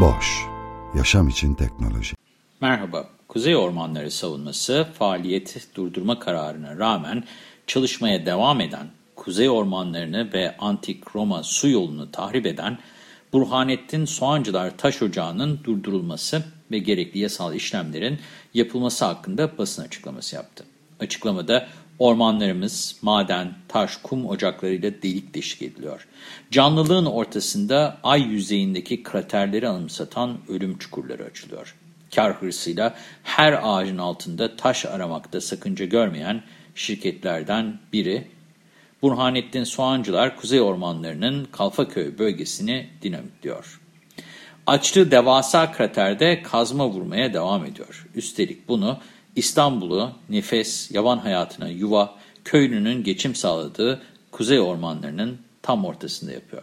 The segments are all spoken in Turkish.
Boş, yaşam için teknoloji. Merhaba, Kuzey Ormanları Savunması faaliyeti durdurma kararına rağmen çalışmaya devam eden, Kuzey Ormanlarını ve Antik Roma su yolunu tahrip eden Burhanettin Soğancılar Taş Ocağı'nın durdurulması ve gerekli yasal işlemlerin yapılması hakkında basın açıklaması yaptı. Açıklamada ormanlarımız maden, taş, kum ocaklarıyla delik deşik ediliyor. Canlılığın ortasında ay yüzeyindeki kraterleri anımsatan ölüm çukurları açılıyor. Kar hırsıyla her ağacın altında taş aramakta sakınca görmeyen şirketlerden biri Burhanettin Soğancılar Kuzey Ormanları'nın Kalfaköy bölgesini dinamitliyor. Açtığı devasa kraterde kazma vurmaya devam ediyor. Üstelik bunu İstanbul'u nefes, yaban hayatına yuva, köylünün geçim sağladığı Kuzey Ormanları'nın tam ortasında yapıyor.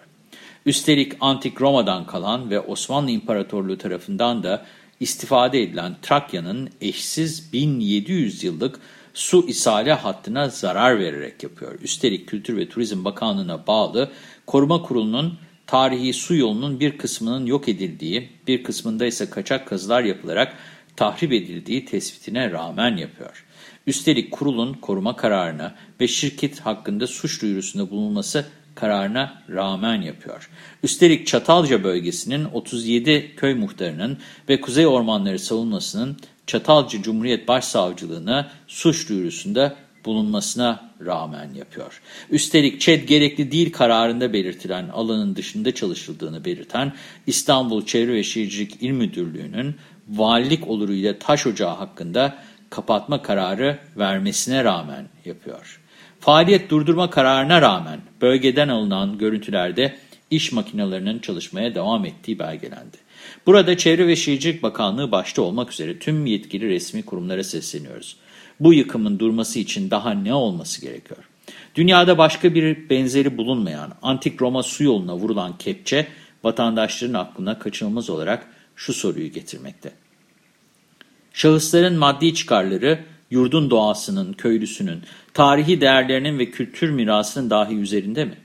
Üstelik Antik Roma'dan kalan ve Osmanlı İmparatorluğu tarafından da istifade edilen Trakya'nın eşsiz 1700 yıllık su isale hattına zarar vererek yapıyor. Üstelik Kültür ve Turizm Bakanlığı'na bağlı Koruma Kurulu'nun tarihi su yolunun bir kısmının yok edildiği, bir kısmında ise kaçak kazılar yapılarak tahrip edildiği tespitine rağmen yapıyor. Üstelik kurulun koruma kararına ve şirket hakkında suç duyurusunda bulunması kararına rağmen yapıyor. Üstelik Çatalca bölgesinin 37 köy muhtarının ve Kuzey Ormanları Savunması'nın Çatalca Cumhuriyet Başsavcılığına suç duyurusunda bulunmasına rağmen yapıyor. Üstelik ÇED gerekli değil kararında belirtilen alanın dışında çalışıldığını belirten İstanbul Çevre ve Şehircilik İl Müdürlüğü'nün valilik oluruyla taş ocağı hakkında kapatma kararı vermesine rağmen yapıyor. Faaliyet durdurma kararına rağmen bölgeden alınan görüntülerde iş makinelerinin çalışmaya devam ettiği belgelendi. Burada Çevre ve Şehircilik Bakanlığı başta olmak üzere tüm yetkili resmi kurumlara sesleniyoruz. Bu yıkımın durması için daha ne olması gerekiyor? Dünyada başka bir benzeri bulunmayan antik Roma su yoluna vurulan kepçe vatandaşların aklına kaçınılmaz olarak şu soruyu getirmekte. Şahısların maddi çıkarları yurdun doğasının, köylüsünün, tarihi değerlerinin ve kültür mirasının dahi üzerinde mi?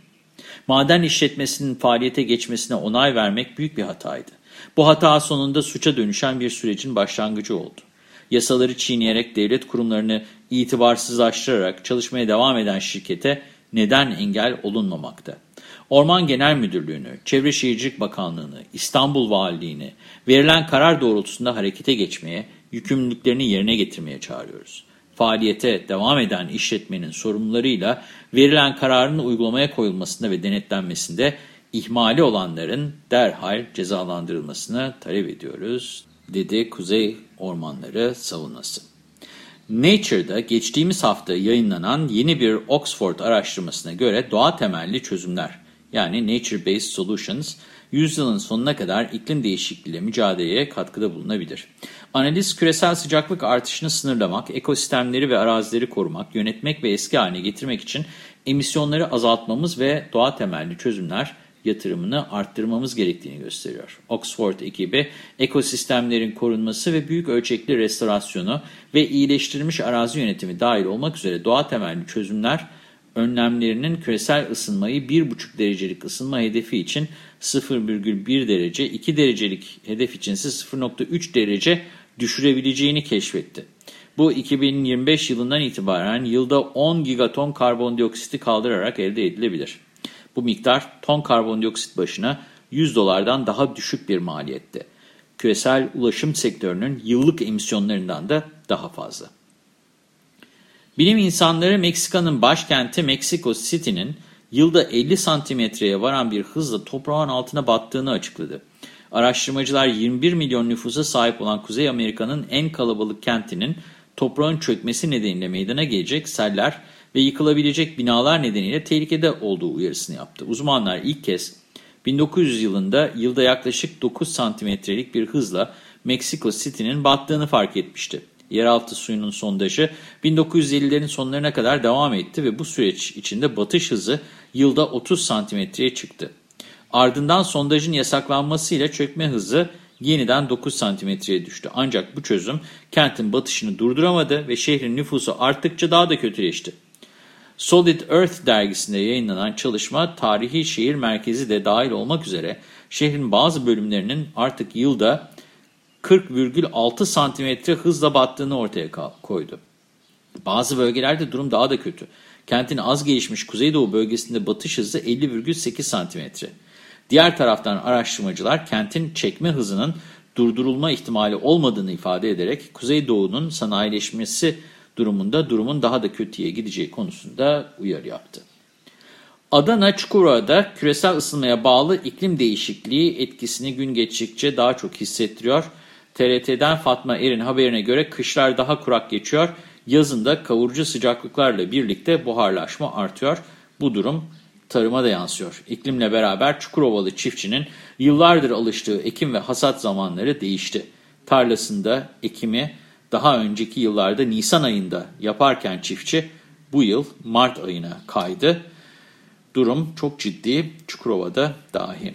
Maden işletmesinin faaliyete geçmesine onay vermek büyük bir hataydı. Bu hata sonunda suça dönüşen bir sürecin başlangıcı oldu. Yasaları çiğneyerek devlet kurumlarını itibarsızlaştırarak çalışmaya devam eden şirkete neden engel olunmamakta? Orman Genel Müdürlüğü'nü, Çevre Şehircilik Bakanlığı'nı, İstanbul Valiliğini verilen karar doğrultusunda harekete geçmeye, yükümlülüklerini yerine getirmeye çağırıyoruz. Faaliyete devam eden işletmenin sorumlularıyla verilen kararın uygulamaya koyulmasında ve denetlenmesinde ihmali olanların derhal cezalandırılmasını talep ediyoruz, dedi Kuzey Ormanları Savunması. Nature'da geçtiğimiz hafta yayınlanan yeni bir Oxford araştırmasına göre doğa temelli çözümler yani Nature Based Solutions yüzyılın sonuna kadar iklim değişikliğiyle mücadeleye katkıda bulunabilir. Analiz küresel sıcaklık artışını sınırlamak, ekosistemleri ve arazileri korumak, yönetmek ve eski haline getirmek için emisyonları azaltmamız ve doğa temelli çözümler yatırımını arttırmamız gerektiğini gösteriyor. Oxford ekibi ekosistemlerin korunması ve büyük ölçekli restorasyonu ve iyileştirilmiş arazi yönetimi dahil olmak üzere doğa temelli çözümler önlemlerinin küresel ısınmayı 1,5 derecelik ısınma hedefi için 0,1 derece, 2 derecelik hedef içinse 0,3 derece düşürebileceğini keşfetti. Bu 2025 yılından itibaren yılda 10 gigaton karbondioksiti kaldırarak elde edilebilir. Bu miktar ton karbondioksit başına 100 dolardan daha düşük bir maliyette. Küresel ulaşım sektörünün yıllık emisyonlarından da daha fazla. Bilim insanları Meksika'nın başkenti Mexico City'nin yılda 50 santimetreye varan bir hızla toprağın altına battığını açıkladı. Araştırmacılar 21 milyon nüfusa sahip olan Kuzey Amerika'nın en kalabalık kentinin toprağın çökmesi nedeniyle meydana gelecek seller ve yıkılabilecek binalar nedeniyle tehlikede olduğu uyarısını yaptı. Uzmanlar ilk kez 1900 yılında yılda yaklaşık 9 santimetrelik bir hızla Meksiko City'nin battığını fark etmişti. Yeraltı suyunun sondajı 1950'lerin sonlarına kadar devam etti ve bu süreç içinde batış hızı yılda 30 santimetreye çıktı. Ardından sondajın yasaklanmasıyla çökme hızı yeniden 9 santimetreye düştü. Ancak bu çözüm kentin batışını durduramadı ve şehrin nüfusu arttıkça daha da kötüleşti. Solid Earth dergisinde yayınlanan çalışma tarihi şehir merkezi de dahil olmak üzere şehrin bazı bölümlerinin artık yılda 40,6 santimetre hızla battığını ortaya koydu. Bazı bölgelerde durum daha da kötü. Kentin az gelişmiş kuzeydoğu bölgesinde batış hızı 50,8 santimetre. Diğer taraftan araştırmacılar kentin çekme hızının durdurulma ihtimali olmadığını ifade ederek kuzeydoğunun sanayileşmesi durumunda durumun daha da kötüye gideceği konusunda uyarı yaptı. Adana Çukurova'da küresel ısınmaya bağlı iklim değişikliği etkisini gün geçtikçe daha çok hissettiriyor. TRT'den Fatma Er'in haberine göre kışlar daha kurak geçiyor. Yazında kavurucu sıcaklıklarla birlikte buharlaşma artıyor. Bu durum tarıma da yansıyor. İklimle beraber Çukurovalı çiftçinin yıllardır alıştığı ekim ve hasat zamanları değişti. Tarlasında ekimi daha önceki yıllarda Nisan ayında yaparken çiftçi bu yıl Mart ayına kaydı. Durum çok ciddi Çukurova'da dahi.